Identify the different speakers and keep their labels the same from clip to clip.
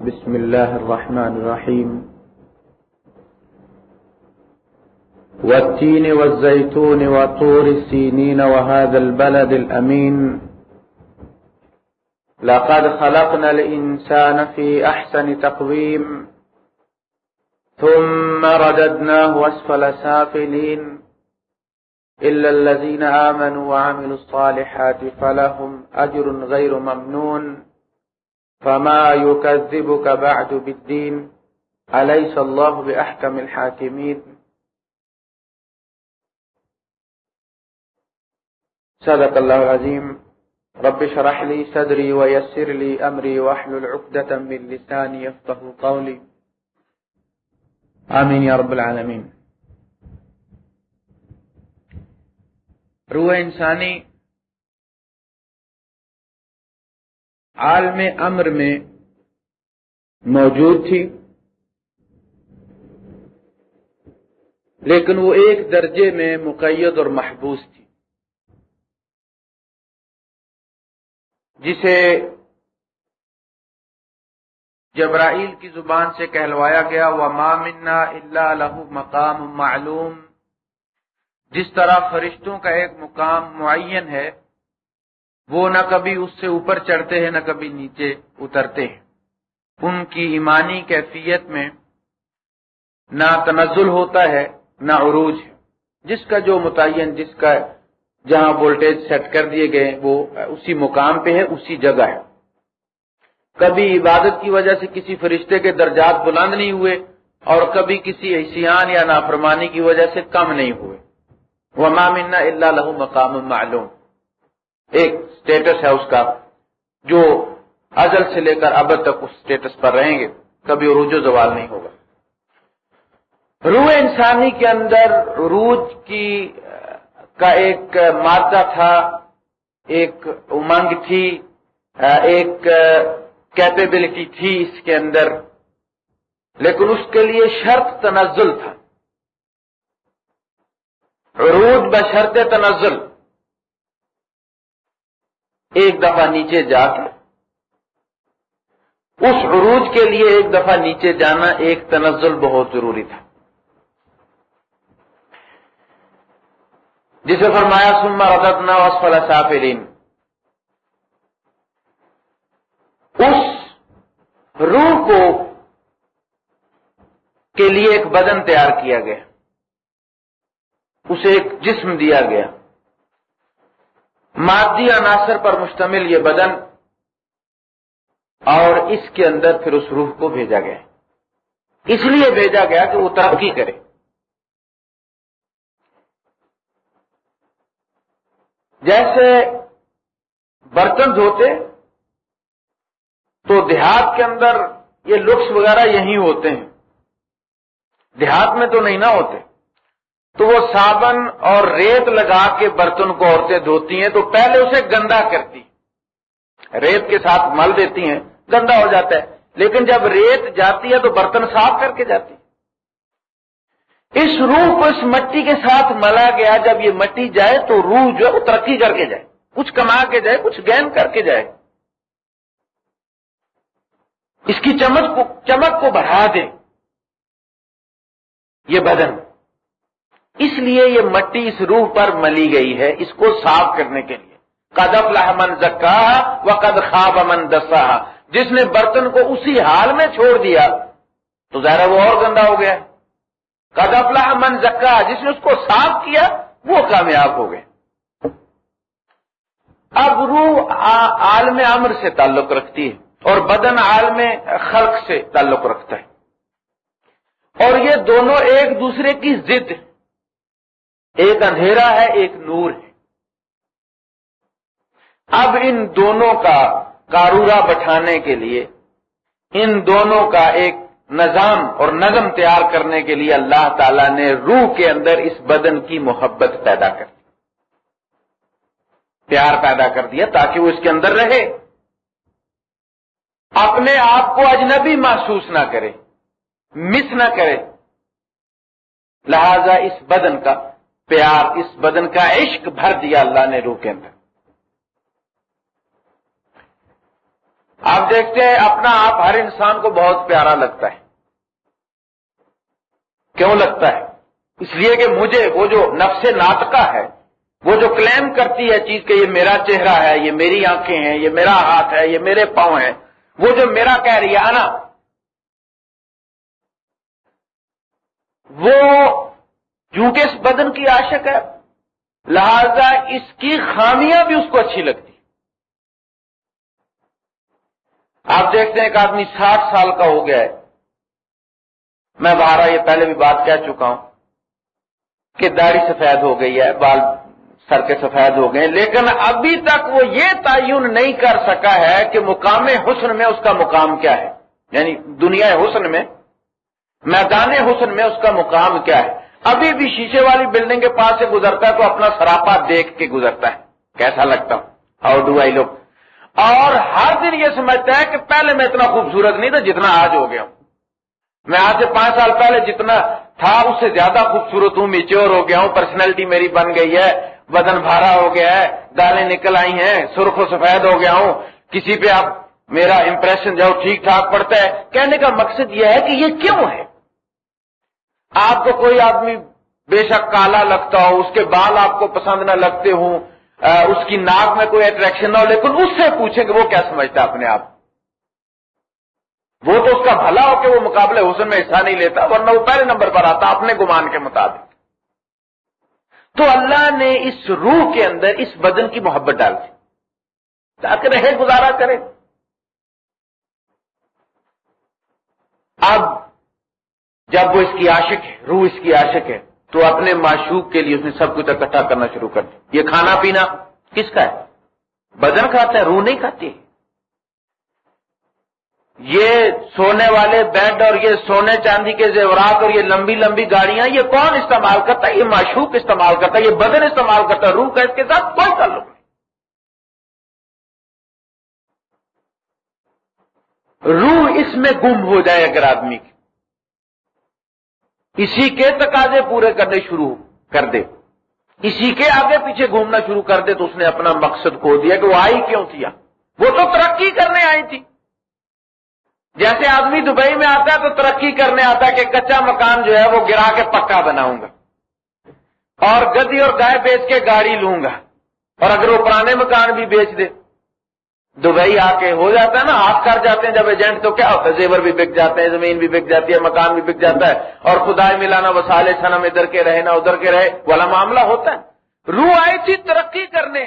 Speaker 1: بسم الله الرحمن الرحيم. والتين والزيتون وطور السينين وهذا البلد الأمين. لقد خلقنا الإنسان في أحسن تقويم. ثم رددناه أسفل سافلين. إلا الذين آمنوا وعملوا الصالحات فلهم أجر غير ممنون. فما يكذبك بعد بالدين أليس الله بأحكم الحاكمين صدق الله العظيم رب شرح لي صدري ويسر لي أمري وحل العقدة من لساني يفضه قولي. آمين يا رب العالمين. روح انسانی عالم امر میں موجود تھی۔ لیکن وہ ایک درجے میں مقید اور محبوس تھی۔ جسے جبرائیل کی زبان سے کہلوایا گیا وہ مامنا اللہ لہو مقام معلوم۔ جس طرح فرشتوں کا ایک مقام معین ہے وہ نہ کبھی اس سے اوپر چڑھتے ہیں، نہ کبھی نیچے اترتے ہیں۔ ان کی ایمانی کیفیت میں نہ تنزل ہوتا ہے، نہ عروج ہے۔ جس کا جو متعین، جس کا جہاں وولٹیج سیٹ کر دیے گئے، وہ اسی مقام پہ ہے، اسی جگہ ہے۔ کبھی عبادت کی وجہ سے کسی فرشتے کے درجات بلند نہیں ہوئے اور کبھی کسی احسیان یا نافرمانی کی وجہ سے کم نہیں ہوئے۔ وہ مامنا اللہ لہو مقام معلوم۔ ایک سٹیٹس ہے اس کا، جو ازل سے لے کر اب تک اس سٹیٹس پر رہیں گے، کبھی عروج و زوال نہیں ہوگا۔ روح انسانی کے اندر عروج کی، کا ایک مادہ تھا، ایک امنگ تھی، ایک کیپیبلٹی تھی اس کے اندر، لیکن اس کے لیے شرط تنزل تھا۔ عروج بشرط تنزل۔ ایک دفعہ نیچے جا کے، اس عروج کے لیے ایک دفعہ نیچے جانا ایک تنزل بہت ضروری تھا۔ جسے فرمایا سما ردتنا وسفل سافرین اس روح کو کے لیے ایک بدن تیار کیا گیا۔ اسے ایک جسم دیا گیا۔ مادی عناصر پر مشتمل یہ بدن اور اس کے اندر پھر اس روح کو بھیجا گیا اس لیے بھیجا گیا کہ وہ ترقی کرے۔ جیسے برتن دھوتے تو دیہات کے اندر یہ لکس وغیرہ یہی ہوتے ہیں۔ دیہات میں تو نہیں نہ ہوتے۔ تو وہ صابن اور ریت لگا کے برتن کو عورتیں دھوتی ہیں تو پہلے اسے گندا کرتی ریت کے ساتھ مل دیتی ہیں، گندا ہو جاتا ہے۔ لیکن جب ریت جاتی ہے تو برتن صاف کر کے جاتی اس روح کو اس مٹی کے ساتھ ملا گیا، جب یہ مٹی جائے تو روح جو ہے وہ ترقی کر کے جائے۔ کچھ کما کے جائے، کچھ گین کر کے جائے۔ اس کی چمک کو چمک کو بڑھا دے۔ یہ بدن۔ اس لیے یہ مٹی اس روح پر ملی گئی ہے اس کو صاف کرنے کے لیے۔ قدف لحمن زکا و قد خواب امن دسا جس نے برتن کو اسی حال میں چھوڑ دیا، تو ظاہر وہ اور گندا ہو گیا۔ قدف لحمن زکا جس نے اس کو صاف کیا، وہ کامیاب ہو گئے۔ اب روح عالم امر سے تعلق رکھتی ہے اور بدن عالم خلق سے تعلق رکھتا ہے۔ اور یہ دونوں ایک دوسرے کی ضد ایک اندھیرا ہے، ایک نور ہے۔ اب ان دونوں کا کارورا بٹھانے کے لیے، ان دونوں کا ایک نظام اور نظم تیار کرنے کے لیے اللہ تعالی نے روح کے اندر اس بدن کی محبت پیدا کر دی۔ پیار پیدا کر دیا تاکہ وہ اس کے اندر رہے۔ اپنے آپ کو اجنبی محسوس نہ کرے، مس نہ کرے۔ لہذا اس بدن کا پیار اس بدن کا عشق بھر دیا اللہ نے روح کے اندر آپ دیکھتے ہیں، اپنا آپ ہر انسان کو بہت پیارا لگتا ہے۔ کیوں لگتا ہے؟ اس لیے کہ مجھے وہ جو نفس ناطقہ ہے، وہ جو کلیم کرتی ہے چیز کہ یہ میرا چہرہ ہے، یہ میری آنکھیں ہیں، یہ میرا ہاتھ ہے، یہ میرے پاؤں ہیں، وہ جو میرا کہہ رہی ہے نا وہ چونکہ اس بدن کی عاشق ہے، لہذا اس کی خامیاں بھی اس کو اچھی لگتی۔ آپ دیکھتے ہیں ایک آدمی ساٹھ سال کا ہو گیا ہے۔ میں باہر یہ پہلے بھی بات کہہ چکا ہوں کہ داڑھی سفید ہو گئی ہے، بال سر کے سفید ہو گئے، لیکن ابھی تک وہ یہ تعین نہیں کر سکا ہے کہ مقام حسن میں اس کا مقام کیا ہے۔ یعنی دنیا حسن میں، میدان حسن میں اس کا مقام کیا ہے۔ ابھی بھی شیشے والی بلڈنگ کے پاس سے گزرتا ہے تو اپنا سراپا دیکھ کے گزرتا ہے۔ کیسا لگتا ہوں؟ ہاؤ ڈو آئی لوگ اور ہر دن یہ سمجھتا ہے کہ پہلے میں اتنا خوبصورت نہیں تھا جتنا آج ہو گیا ہوں۔ میں آج سے پانچ سال پہلے جتنا تھا، اس سے زیادہ خوبصورت ہوں میچور ہو گیا ہوں پرسنالٹی میری بن گئی ہے، بدن بھارا ہو گیا ہے دالیں نکل آئی ہیں، سرخ و سفید ہو گیا ہوں۔ کسی پہ آپ، میرا امپریشن جو ٹھیک ٹھاک پڑتا ہے۔ کہنے کا مقصد یہ ہے کہ یہ کیوں ہے؟ آپ کو کوئی آدمی بے شک کالا لگتا ہو، اس کے بال آپ کو پسند نہ لگتے ہوں اس کی ناک میں کوئی اٹریکشن نہ ہو، لیکن اس سے پوچھیں کہ وہ کیا سمجھتا اپنے آپ؟ وہ تو اس کا بھلا ہو کہ وہ مقابلے حسن میں حصہ نہیں لیتا، ورنہ وہ پہلے نمبر پر آتا اپنے گمان کے مطابق۔ تو اللہ نے اس روح کے اندر، اس بدن کی محبت ڈال دی۔ تاکہ رہے، گزارا کرے۔ اب جب وہ اس کی عاشق ہے، روح اس کی عاشق ہے، تو اپنے معشوق کے لیے اس نے سب کچھ اکٹھا کرنا شروع کر دیا۔ یہ کھانا پینا کس کا ہے؟ بدن کھاتا ہے، روح نہیں کھاتی۔ یہ سونے والے بیڈ اور یہ سونے چاندی کے زیورات اور یہ لمبی لمبی گاڑیاں، یہ کون استعمال کرتا ہے؟ یہ معشوق استعمال کرتا ہے، یہ بدن استعمال کرتا ہے، روح کا اس کے ساتھ کوئی تعلق نہیں۔ روح اس میں گم ہو جائے اگر آدمی کی۔ اسی کے تقاضے پورے کرنے شروع کر دے۔ اسی کے آگے پیچھے گھومنا شروع کر دے تو اس نے اپنا مقصد کھو دیا کہ وہ آئی کیوں تھی وہ تو ترقی کرنے آئی تھی۔ جیسے آدمی دبئی میں آتا ہے تو ترقی کرنے آتا ہے کہ کچا مکان جو ہے وہ گرا کے پکا بناؤں گا۔ اور گدی اور گائے بیچ کے گاڑی لوں گا۔ اور اگر وہ پرانے مکان بھی بیچ دے دبئی آ کے ہو جاتا ہے نا، آپ کر جاتے ہیں جب ایجنٹ تو کیا ہوتا ہے؟ زیور بھی بک جاتے ہیں، زمین بھی بک جاتی ہے، مکان بھی بک جاتا ہے۔ اور خدائی ملانا وسالے سنم ادھر کے رہے نہ ادھر کے رہے، والا معاملہ ہوتا ہے۔ روح آئی تھی ترقی کرنے۔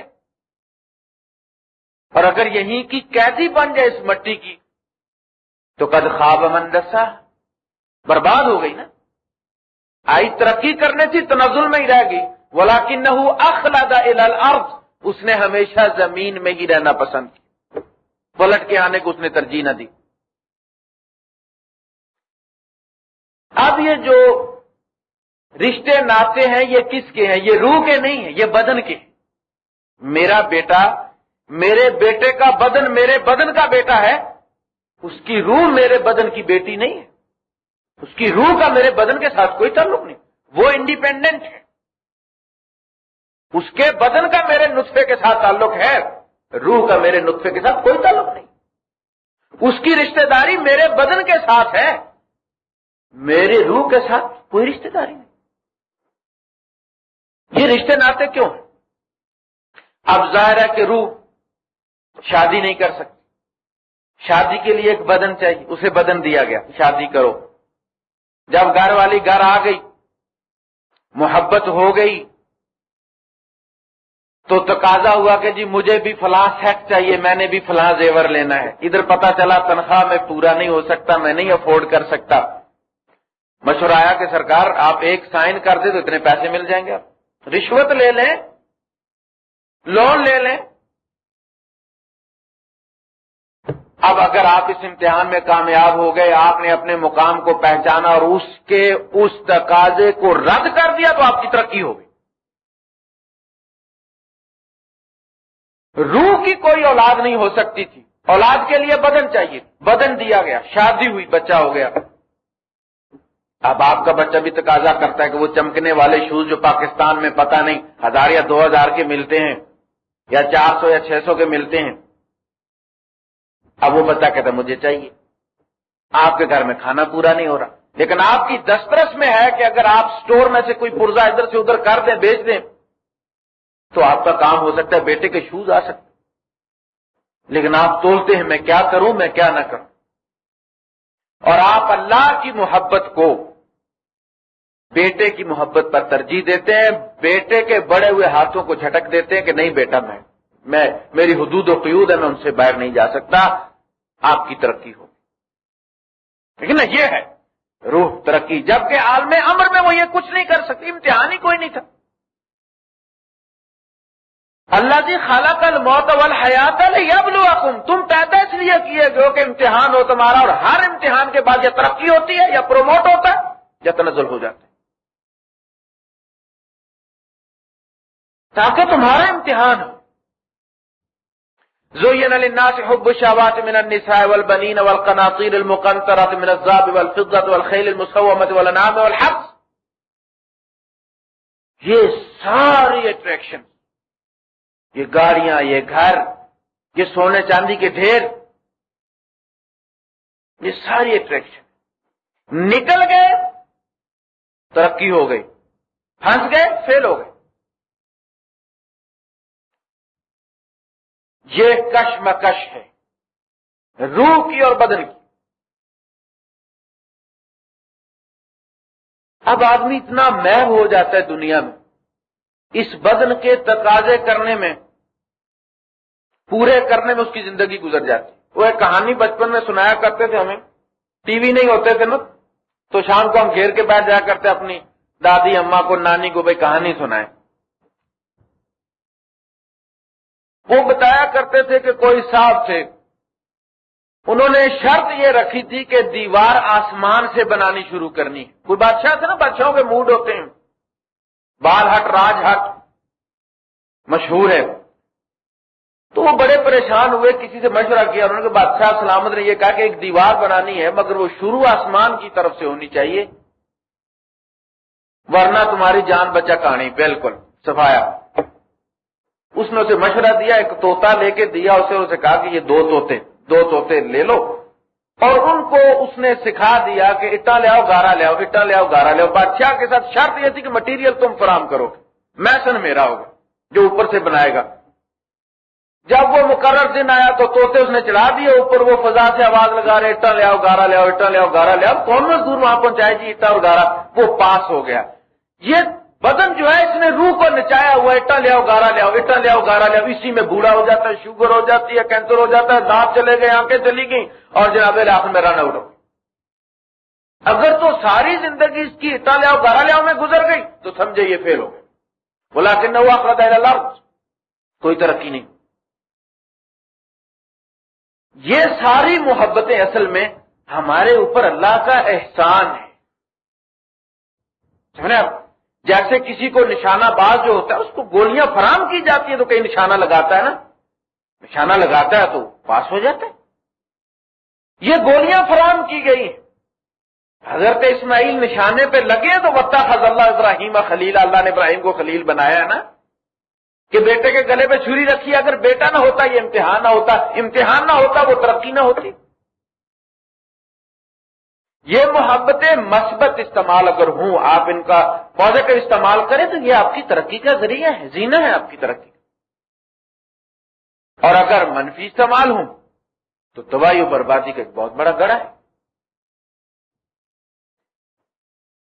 Speaker 1: اور اگر یہیں کی قیدی بن جائے اس مٹی کی، تو قد خواب مندسا برباد ہو گئی نا۔ آئی ترقی کرنے تھی، تنزل میں ہی رہ گئی۔ ولا کن نہ اس نے ہمیشہ زمین میں ہی رہنا پسند کیا۔ پلٹ کے آنے کو اس نے ترجیح نہ دی۔ اب یہ جو رشتے ناطے ہیں، یہ کس کے ہیں؟ یہ روح کے نہیں ہیں، یہ بدن کے۔ ہیں میرا بیٹا، میرے بیٹے کا بدن میرے بدن کا بیٹا ہے، اس کی روح میرے بدن کی بیٹی نہیں ہے۔ اس کی روح کا میرے بدن کے ساتھ کوئی تعلق نہیں۔ وہ انڈیپینڈنٹ ہے۔ اس کے بدن کا میرے نسخے کے ساتھ تعلق ہے۔ روح کا میرے نطفے کے ساتھ کوئی تعلق نہیں۔ اس کی رشتہ داری میرے بدن کے ساتھ ہے۔ میرے روح کے ساتھ کوئی رشتہ داری نہیں۔ یہ رشتے ناطے کیوں ہیں اب ظاہر ہے کہ روح شادی نہیں کر سکتی۔ شادی کے لیے ایک بدن چاہیے، اسے بدن دیا گیا، شادی کرو۔ جب گھر والی گھر آ گئی، محبت ہو گئی تو تقاضا ہوا کہ جی مجھے بھی فلاں سیٹ چاہیے، میں نے بھی فلاں زیور لینا ہے۔ ادھر پتا چلا تنخواہ میں پورا نہیں ہو سکتا، میں نہیں افورڈ کر سکتا۔ مشورہ آیا کہ سرکار، آپ ایک سائن کر دیں تو اتنے پیسے مل جائیں گے آپ۔ رشوت لے لیں لون لے لیں۔ اب اگر آپ اس امتحان میں کامیاب ہو گئے، آپ نے اپنے مقام کو پہچانا اور اس کے، اس تقاضے کو رد کر دیا تو آپ کی ترقی ہوگی روح کی کوئی اولاد نہیں ہو سکتی تھی۔ اولاد کے لیے بدن چاہیے۔ بدن دیا گیا۔ شادی ہوئی، بچہ ہو گیا۔ اب آپ کا بچہ بھی تقاضا کرتا ہے کہ وہ چمکنے والے شوز جو پاکستان میں پتہ نہیں، ہزار یا دو ہزار کے ملتے ہیں، یا چار سو یا چھ سو کے ملتے ہیں۔ اب وہ بتا کہتا مجھے چاہیے۔ آپ کے گھر میں کھانا پورا نہیں ہو رہا۔ لیکن آپ کی دسترس میں ہے کہ اگر آپ سٹور میں سے کوئی پرزا ادھر سے ادھر کر دیں، بیچ دیں تو آپ کا کام ہو سکتا ہے بیٹے کے شوز آ سکتے لیکن آپ تولتے ہیں، میں کیا کروں، میں کیا نہ کروں۔ اور آپ اللہ کی محبت کو بیٹے کی محبت پر ترجیح دیتے ہیں، بیٹے کے بڑے ہوئے ہاتھوں کو جھٹک دیتے ہیں کہ نہیں بیٹا، میں میں، میری حدود و قیود ہے، میں ان سے باہر نہیں جا سکتا۔ آپ کی ترقی ہو۔ لیکن یہ ہے، روح ترقی، جبکہ عالم امر میں وہ یہ کچھ نہیں کر سکتی امتحان ہی کوئی نہیں تھا۔ اللہ جی خالہ کل موت حیات تم پیدا اس لیے کیے جو کہ امتحان ہو تمہارا اور ہر امتحان کے بعد یا ترقی ہوتی ہے یا پروموٹ ہوتا ہے یا تنزل ہو جاتا ہے. تاکہ تمہارا امتحان ہو. زين للناس حب الشهوات من النساء والبنين والقناطير المقنطرة من الذهب والفضة والخيل المسومة والانعام والحرث یہ ساری اٹریکشن یہ گاڑیاں، یہ گھر، یہ سونے چاندی کے ڈھیر، یہ ساری اٹریکشن نکل گئے، ترقی ہو گئی، پھنس گئے فیل ہو گئے۔ یہ کشمکش ہے، روح کی اور بدن کی۔ اب آدمی اتنا محب ہو جاتا ہے دنیا میں اس بدن کے تقاضے کرنے میں، پورے کرنے میں اس کی زندگی گزر جاتی۔ وہ ایک کہانی بچپن میں سنایا کرتے تھے ہمیں۔ ٹی وی نہیں ہوتے تھے نا۔ تو شام کو ہم گھیر کے بیٹھ جایا کرتے، اپنی دادی اما کو، نانی کو بھائی کہانی سنائے۔ وہ بتایا کرتے تھے کہ کوئی صاحب تھے۔ انہوں نے شرط یہ رکھی تھی کہ دیوار آسمان سے بنانی شروع کرنی۔ کوئی بادشاہ تھے نا؟ بادشاہوں کے موڈ ہوتے ہیں۔ بال ہٹ راج ہٹ مشہور ہے۔ تو وہ بڑے پریشان ہوئے، کسی سے مشورہ کیا، انہوں نے بادشاہ سلامت نے یہ کہا کہ ایک دیوار بنانی ہے، مگر وہ شروع آسمان کی طرف سے ہونی چاہیے۔ ورنہ تمہاری جان بچہ کہانی، بالکل صفایا۔ اس نے اسے مشورہ دیا، ایک توتا لے کے دیا، اسے اسے کہا کہ یہ دو توتے دو توتے لے لو۔ اور ان کو اس نے سکھا دیا کہ اٹا لے آؤ، گارا لے آؤ، اٹا لے آؤ، گارا لے آؤ۔ بادشاہ کے ساتھ شرط یہ تھی کہ مٹیریل تم فراہم کرو۔ میسن میرا ہوگا، جو اوپر سے بنائے گا۔ جب وہ مقرر دن آیا تو توتے اس نے چڑھا دیے۔ اوپر وہ فضا سے آواز لگا رہے، اٹا لے آؤ، گارا لے آؤ، اٹا لے آؤ، گارا لے آؤ۔ کون مزدور وہاں پہنچائے جی؟ اٹا اور گارا۔ وہ پاس ہو گیا۔ یہ بدن جو ہے اس نے روح کو نچایا ہوا اٹا لے آؤ، گارا لے آؤ اٹا لے آؤ، گارا لے آؤ۔ اسی میں بوڑھا ہو جاتا ہے، شوگر ہو جاتی ہے کینسر ہو جاتا ہے، دانت چلے گئے، آنکھیں چلی گئی اور جناب آخر میں رن آؤٹ ہو اگر تو ساری زندگی اس کی اٹا لے آؤ، گارا لے آؤ، میں گزر گئی، تو سمجھے یہ فیل ہو گئے۔ بولا کہ نہ ہوا اللہ۔ کوئی ترقی نہیں۔ یہ ساری محبتیں اصل میں ہمارے اوپر اللہ کا احسان ہے۔ سمجھے آپ؟ جیسے کسی کو نشانہ باز جو ہوتا ہے، اس کو گولیاں فراہم کی جاتی ہیں تو کہیں نشانہ لگاتا ہے نا؟ نشانہ لگاتا ہے تو پاس ہو جاتا ہے۔ یہ گولیاں فراہم کی گئی ہیں۔ حضرت اسماعیل نشانے پہ لگے تو وطا خز اللہ ابراہیم خلیل، اللہ نے ابراہیم کو خلیل بنایا ہے نا؟ کہ بیٹے کے گلے پہ چھری رکھی، اگر بیٹا نہ ہوتا، یہ امتحان نہ ہوتا، امتحان نہ ہوتا، وہ ترقی نہ ہوتی۔ یہ محبتیں مثبت استعمال اگر ہوں، آپ ان کا پازیٹو استعمال کریں تو یہ آپ کی ترقی کا ذریعہ ہے، زینہ ہے آپ کی ترقی اور اگر منفی استعمال ہوں تو تباہی و بربادی کا ایک بہت بڑا گڑا ہے۔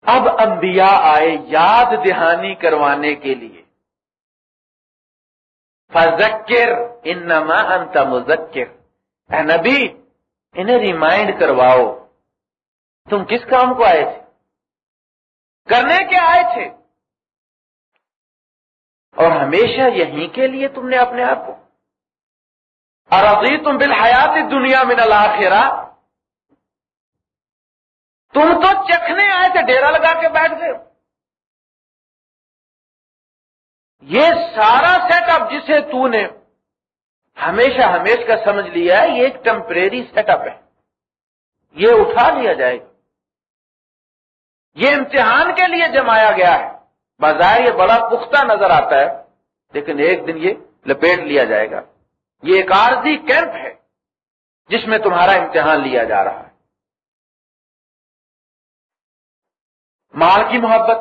Speaker 1: اب انبیاء آئے یاد دہانی کروانے کے لیے۔ فذکر انما انت مذکر۔ اے نبی، انہیں ریمائنڈ کرواؤ۔ تم کس کام کو آئے تھے؟ کرنے کے آئے تھے۔ اور ہمیشہ یہیں کے لیے تم نے اپنے آپ کو۔ اور ابھی تم بالحیات دنیا میں نہ تم تو چکھنے آئے تھے ڈیرا لگا کے بیٹھ گئے۔ یہ سارا سیٹ اپ جسے تو نے ہمیشہ ہمیش کا سمجھ لیا ہے، یہ ایک ٹمپریری سیٹ اپ ہے۔ یہ اٹھا لیا جائے گا۔ یہ امتحان کے لیے جمایا گیا ہے۔ بظاہر یہ بڑا پختہ نظر آتا ہے، لیکن ایک دن یہ لپیٹ لیا جائے گا۔ یہ ایک عارضی کیمپ ہے، جس میں تمہارا امتحان لیا جا رہا ہے۔ مال کی محبت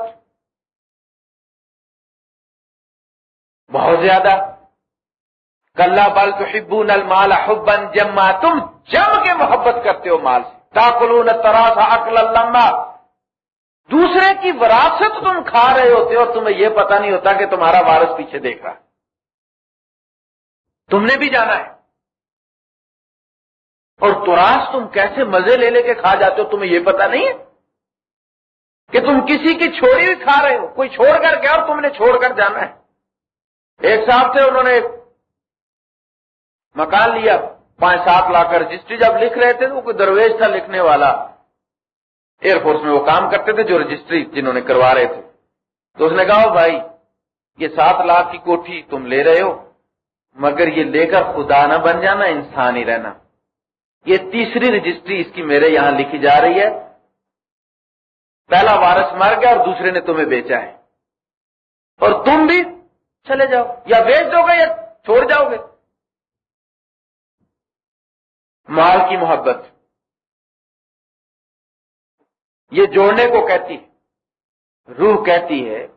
Speaker 1: بہت زیادہ۔ کل بل تو ہبو نل مال حبن جما، تم جم کے محبت کرتے ہو مال سے۔ تاکلون تراسا اکل لمبا دوسرے کی وراثت تم کھا رہے ہوتے ہو تمہیں یہ پتا نہیں ہوتا کہ تمہارا وارث پیچھے دیکھ رہا تم نے بھی جانا ہے۔ اور تراس تم کیسے مزے لے لے کے کھا جاتے ہو تمہیں یہ پتا نہیں ہے؟ کہ تم کسی کی چھوڑی بھی کھا رہے ہو، کوئی چھوڑ کر گیا اور تم نے چھوڑ کر جانا ہے۔ ایک صاحب سے انہوں نے مکان لیا، پانچ سات لاکھ رجسٹری جب لکھ رہے تھے تو کوئی درویش تھا لکھنے والا۔ ایئر فورس میں وہ کام کرتے تھے جو رجسٹری جنہوں نے کروا رہے تھے۔ تو اس نے کہا بھائی، یہ سات لاکھ کی کوٹھی تم لے رہے ہو، مگر یہ لے کر خدا نہ بن جانا، انسان ہی رہنا۔ یہ تیسری رجسٹری اس کی میرے یہاں لکھی جا رہی ہے۔ پہلا وارس مر گیا اور دوسرے نے تمہیں بیچا ہے۔ اور تم بھی چلے جاؤ، یا بیچ دو گے یا چھوڑ جاؤ گے۔ مال کی محبت۔ یہ جوڑنے کو کہتی ہے۔ روح کہتی ہے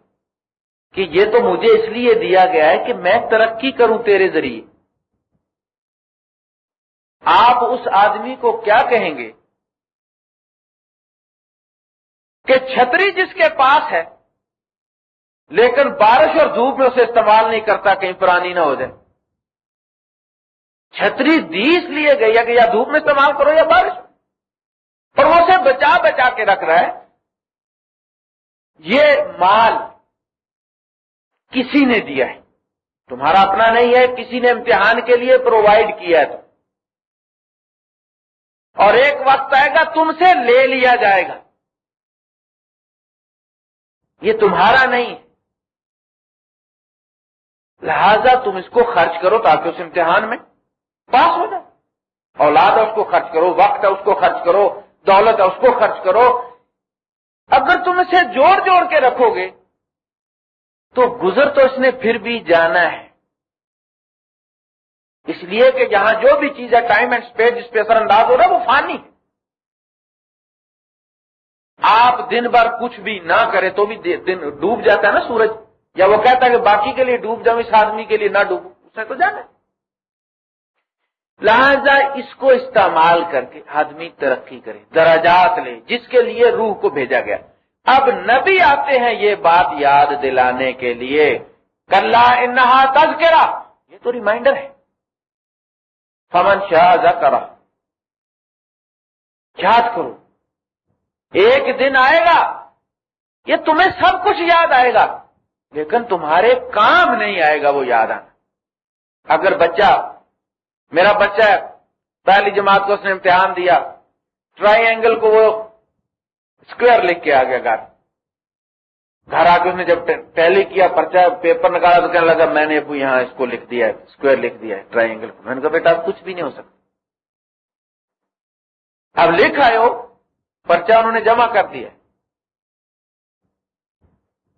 Speaker 1: کہ یہ تو مجھے اس لیے دیا گیا ہے کہ میں ترقی کروں تیرے ذریعے۔ آپ اس آدمی کو کیا کہیں گے؟ کہ چھتری جس کے پاس ہے، لیکن بارش اور دھوپ میں اسے استعمال نہیں کرتا، کہیں پرانی نہ ہو جائے۔ چھتری دیس لیے گئی ہے کہ یا دھوپ میں استعمال کرو یا بارش۔ اور وہ اسے بچا بچا کے رکھ رہا ہے۔ یہ مال کسی نے دیا ہے۔ تمہارا اپنا نہیں ہے، کسی نے امتحان کے لیے پرووائڈ کیا ہے۔ تو اور ایک وقت آئے گا، تم سے لے لیا جائے گا۔ یہ تمہارا نہیں۔ لہذا تم اس کو خرچ کرو تاکہ اس امتحان میں پاس ہو جائے۔ اولاد ہے اس کو خرچ کرو، وقت ہے، اس کو خرچ کرو۔ دولت ہے اس کو خرچ کرو، اگر تم اسے جوڑ جوڑ کے رکھو گے، تو گزر تو اس نے پھر بھی جانا ہے۔ اس لیے کہ جہاں جو بھی چیز ہے ٹائم اینڈ اسپیس جس پہ اثر انداز ہو رہا ہے، وہ فانی۔ ہے آپ دن بھر کچھ بھی نہ کرے تو بھی دن ڈوب جاتا ہے نا سورج، یا وہ کہتا ہے کہ باقی کے لیے ڈوب جاؤں، اس آدمی کے لیے نہ ڈوبو اس نے تو جانا لہذا اس کو استعمال کر کے آدمی ترقی کرے دراجات لے، جس کے لیے روح کو بھیجا گیا۔ اب نبی آتے ہیں یہ بات یاد دلانے کے لیے۔ کل انہا تذکرہ، یہ تو ریمائنڈر ہے۔ فمن شاہ کرا یاد کرو، ایک دن آئے گا، یہ تمہیں سب کچھ یاد آئے گا، لیکن تمہارے کام نہیں آئے گا وہ یاد آنا۔ اگر بچہ میرا بچہ پہلی جماعت کو اس نے امتحان دیا۔ ٹرائی اینگل کو وہ اسکوئر لکھ کے آ گیا گھر۔ گھر آ کے اس نے جب ٹیلی کیا پرچا پیپر نکالا تو کہنے لگا، میں نے ابو یہاں اس کو لکھ دیا ہے اسکوئر لکھ دیا ہے ٹرائی اینگل کو۔ میں نے کہا، بیٹا، اب کچھ بھی نہیں ہو سکتا۔ اب لکھ آئے ہو پرچا انہوں نے جمع کر دیا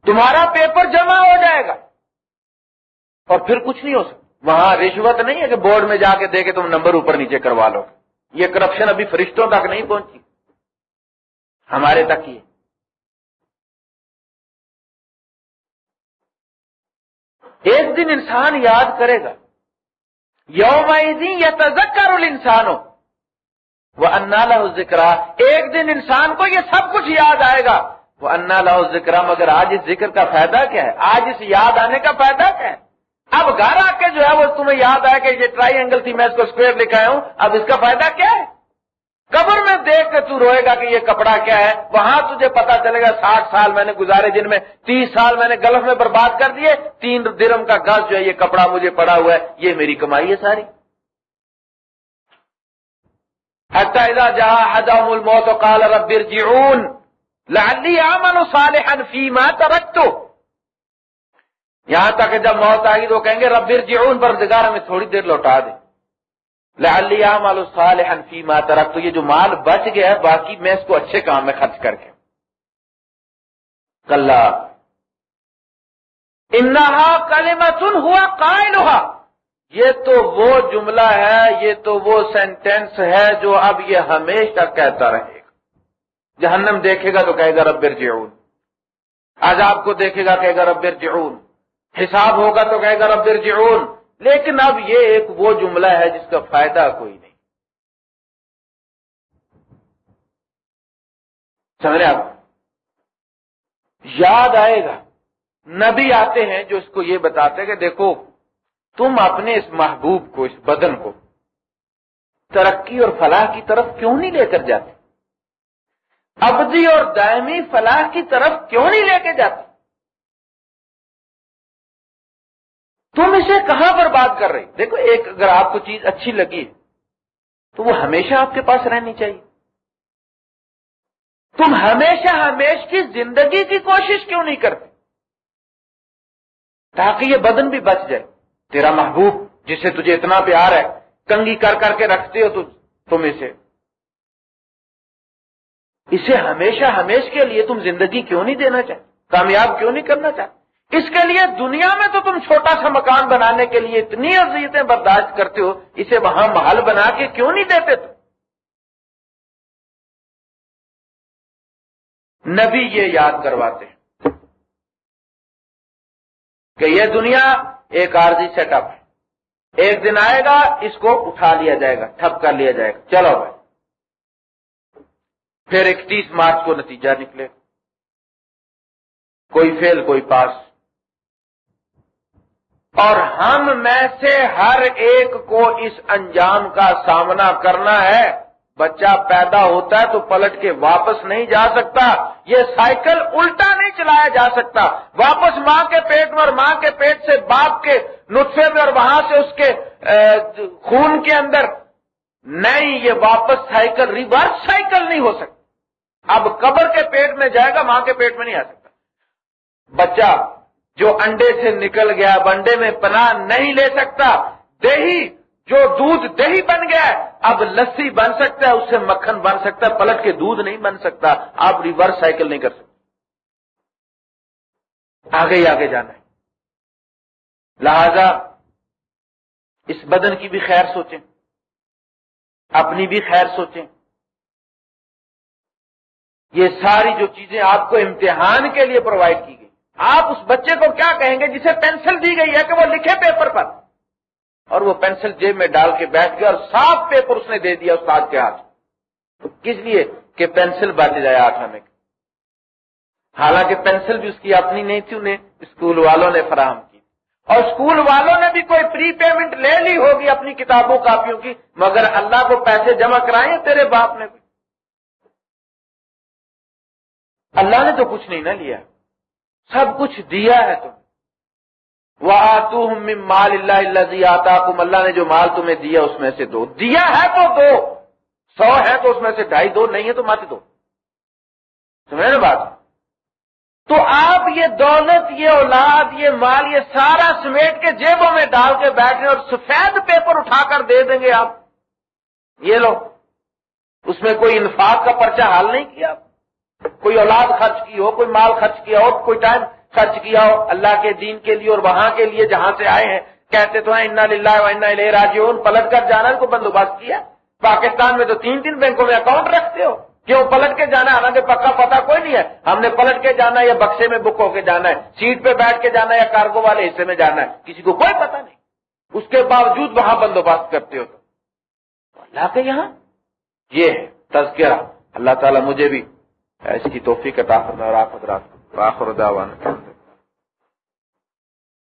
Speaker 1: تمہارا پیپر جمع ہو جائے گا۔ اور پھر کچھ نہیں ہو سکتا۔ وہاں رشوت نہیں ہے کہ بورڈ میں جا کے دے کے تم نمبر اوپر نیچے کروا لو۔ یہ کرپشن ابھی فرشتوں تک نہیں پہنچی۔ ہمارے تک ہی ایک دن انسان یاد کرے گا۔ یوم یا تذکر انسان ہو وہ انا لہ ذکر ایک دن انسان کو یہ سب کچھ یاد آئے گا۔ وہ انا لہ ذکر مگر آج اس ذکر کا فائدہ کیا ہے؟ آج اس یاد آنے کا فائدہ کیا ہے؟ اب گھر آ کے جو ہے وہ تمہیں یاد آیا کہ یہ ٹرائی اینگل تھی، میں اس کو اسکوئر لکھایا ہوں۔ اب اس کا فائدہ کیا ہے؟ قبر میں دیکھ کے تو روئے گا کہ یہ کپڑا کیا ہے۔ وہاں تجھے پتا چلے گا، ساٹھ سال میں نے گزارے جن میں، تیس سال میں نے گلف میں برباد کر دیے۔ تین درم کا گز جو ہے، یہ کپڑا مجھے پڑا ہوا ہے۔ یہ میری کمائی ہے ساری۔ جہاں الموت کال ربر جیون لال آمن فیما ترکتو۔ یہاں تک کہ جب موت آئی تو کہیں گے ربر جیون پر دگار ہمیں تھوڑی دیر لوٹا دے۔ لیا مال فی ماں ترک، تو یہ جو مال بچ گیا ہے، باقی میں اس کو اچھے کام میں خرچ کر کے۔ کل انہا کلمہ ہوا قائل ہوا یہ تو وہ جملہ ہے، یہ تو وہ سینٹینس ہے جو اب یہ ہمیشہ کہتا رہے گا۔ جہنم دیکھے گا تو کہے گا ربر جیون آج آپ کو دیکھے گا، کہے گا ربر جیون حساب ہوگا تو کہے گا ربر جیون لیکن اب یہ ایک وہ جملہ ہے جس کا فائدہ کوئی نہیں۔ سمجھ آپ؟ یاد آئے گا۔ نبی آتے ہیں جو اس کو یہ بتاتے ہیں کہ دیکھو، تم اپنے اس محبوب کو، اس بدن کو ترقی اور فلاح کی طرف کیوں نہیں لے کر جاتے؟ ابدی اور دائمی فلاح کی طرف کیوں نہیں لے کے جاتے؟ تم اسے کہاں پر بات کر رہے دیکھو، ایک اگر آپ کو چیز اچھی لگی تو وہ ہمیشہ آپ کے پاس رہنی چاہیے۔ تم ہمیشہ ہمیش کی زندگی کی کوشش کیوں نہیں کرتے؟ تاکہ یہ بدن بھی بچ جائے۔ تیرا محبوب، جسے تجھے اتنا پیار ہے کنگی کر کر کے رکھتے ہو تم اسے۔ اسے ہمیشہ ہمیش کے لیے تم زندگی کیوں نہیں دینا چاہتے؟ کامیاب کیوں نہیں کرنا چاہتے؟ اس کے لیے دنیا میں تو تم چھوٹا سا مکان بنانے کے لیے اتنی اذیتیں برداشت کرتے ہو، اسے وہاں محل بنا کے کیوں نہیں دیتے تم؟ نبی یہ یاد کرواتے ہیں کہ یہ دنیا ایک عارضی سیٹ اپ ہے۔ ایک دن آئے گا، اس کو اٹھا لیا جائے گا، ٹھپ کر لیا جائے گا۔ چلو بھائی۔ پھر اکتیس مارچ کو نتیجہ نکلے۔ کوئی فیل، کوئی پاس۔ اور ہم میں سے ہر ایک کو اس انجام کا سامنا کرنا ہے۔ بچہ پیدا ہوتا ہے تو پلٹ کے واپس نہیں جا سکتا۔ یہ سائیکل الٹا نہیں چلایا جا سکتا۔ واپس ماں کے پیٹ میں اور ماں کے پیٹ سے باپ کے نطفے میں اور وہاں سے اس کے خون کے اندر۔ نہیں، یہ واپس سائیکل، ریورس سائیکل نہیں ہو سکتا۔ اب قبر کے پیٹ میں جائے گا، ماں کے پیٹ میں نہیں آ سکتا۔ بچہ جو انڈے سے نکل گیا اب انڈے میں پناہ نہیں لے سکتا، دیہی، جو دودھ دہی بن گیا، اب لسی بن سکتا ہے، اس سے مکھن بن سکتا ہے، پلٹ کے دودھ نہیں بن سکتا، آپ ریورس سائیکل نہیں کر سکتے۔ آگے ہی آگے جانا ہے۔ لہذا اس بدن کی بھی خیر سوچیں، اپنی بھی خیر سوچیں۔ یہ ساری جو چیزیں آپ کو امتحان کے لیے پرووائڈ کی گئی۔ آپ اس بچے کو کیا کہیں گے جسے پینسل دی گئی ہے کہ وہ لکھے پیپر پر؟ اور وہ پینسل جیب میں ڈال کے بیٹھ گیا اور صاف پیپر اس نے دے دیا استاد کے ہاتھ۔ تو کس لیے کہ پینسل بچ جائے آٹھ ہمیں؟ حالانکہ پینسل بھی اس کی اپنی نہیں تھی، انہیں اسکول والوں نے فراہم کی۔ اور اسکول والوں نے بھی کوئی پری پیمنٹ لے لی ہوگی اپنی کتابوں، کاپیوں کی، مگر اللہ کو پیسے جمع کرائے تیرے باپ نے۔ بھی اللہ نے تو کچھ نہیں نہ لیا۔ سب کچھ دیا ہے تم وہ مال اللہ اللہ آتا کم اللہ نے جو مال تمہیں دیا اس میں سے دو۔ دیا ہے تو دو۔ سو ہے تو اس میں سے ڈھائی دو، نہیں ہے تو مت دو۔ سمجھ نا بات؟ تو آپ یہ دولت، یہ اولاد، یہ مال، یہ سارا سمیٹ کے جیبوں میں ڈال کے بیٹھے اور سفید پیپر اٹھا کر دے دیں گے آپ۔ یہ لو۔ اس میں کوئی انفاق کا پرچہ حل نہیں کیا کوئی اولاد خرچ کی ہو، کوئی مال خرچ کیا ہو، کوئی ٹائم خرچ کیا ہو، اللہ کے دین کے لیے اور وہاں کے لیے جہاں سے آئے ہیں، کہتے تو ہیں، انا للہ انا راجی پلٹ کر جانا کو بندوبست کیا۔ پاکستان میں تو تین تین بینکوں میں اکاؤنٹ رکھتے ہو۔ کیوں؟ پلٹ کے جانا حالانکہ پکا پتا کوئی نہیں ہے۔ ہم نے پلٹ کے جانا یا بکسے میں بک ہو کے جانا ہے، سیٹ پہ بیٹھ کے جانا یا کارگو والے حصے میں جانا ہے، کسی کو کوئی پتا نہیں۔ اس کے باوجود وہاں بندوبست کرتے ہو تو۔ اللہ کے یہاں؟ یہ ہے تذکرہ۔ اللہ تعالیٰ مجھے بھی ایسی توفیق عطا فرمائے اور آپ حضرات کو آخر دعوانا